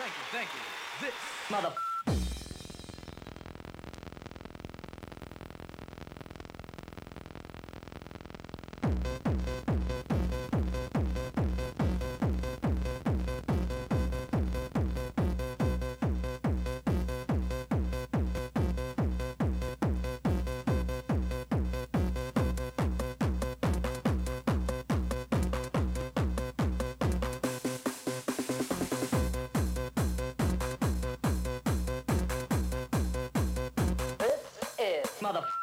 Thank you, thank you. This mother. Mother.